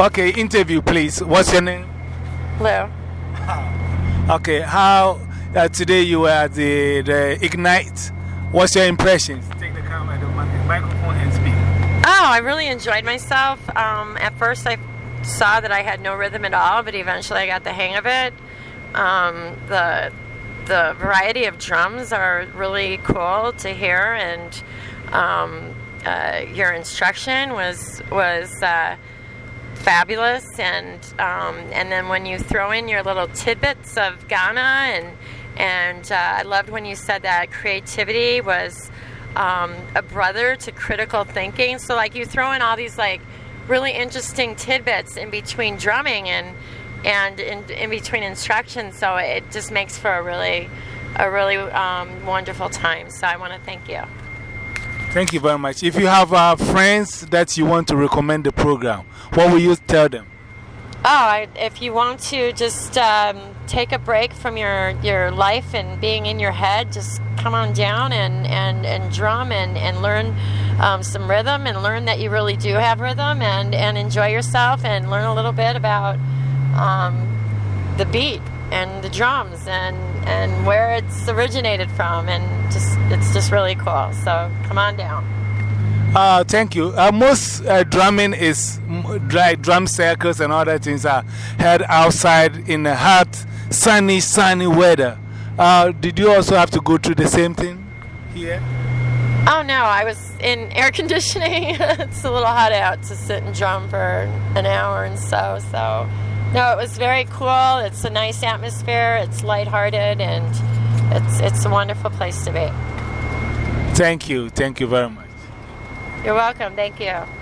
Okay, interview, please. What's your name? Lou. Okay, how uh, today you were at the, the Ignite? What's your impressions? Take the camera, the microphone, and speak. Oh, I really enjoyed myself. Um, at first, I saw that I had no rhythm at all, but eventually I got the hang of it. Um, the the variety of drums are really cool to hear, and um, uh, your instruction was was uh, fabulous. And um, and then when you throw in your little tidbits of Ghana, and and uh, I loved when you said that creativity was um, a brother to critical thinking. So like you throw in all these like really interesting tidbits in between drumming and and in, in between instructions. So it just makes for a really a really um, wonderful time. So I want to thank you. Thank you very much. If you have uh, friends that you want to recommend the program, what will you tell them? Oh, I, if you want to just um, take a break from your, your life and being in your head, just come on down and, and, and drum and, and learn um, some rhythm and learn that you really do have rhythm and, and enjoy yourself and learn a little bit about um, the beat and the drums and, and where it's originated from. And just it's just really cool. So come on down. Uh, thank you. Uh, most uh, drumming is dry drum circles and other things are held outside in the hot, sunny, sunny weather. Uh, did you also have to go through the same thing here? Oh no, I was in air conditioning. it's a little hot out to sit and drum for an hour and so. So, no, it was very cool. It's a nice atmosphere. It's lighthearted, and it's it's a wonderful place to be. Thank you. Thank you very much. You're welcome. Thank you.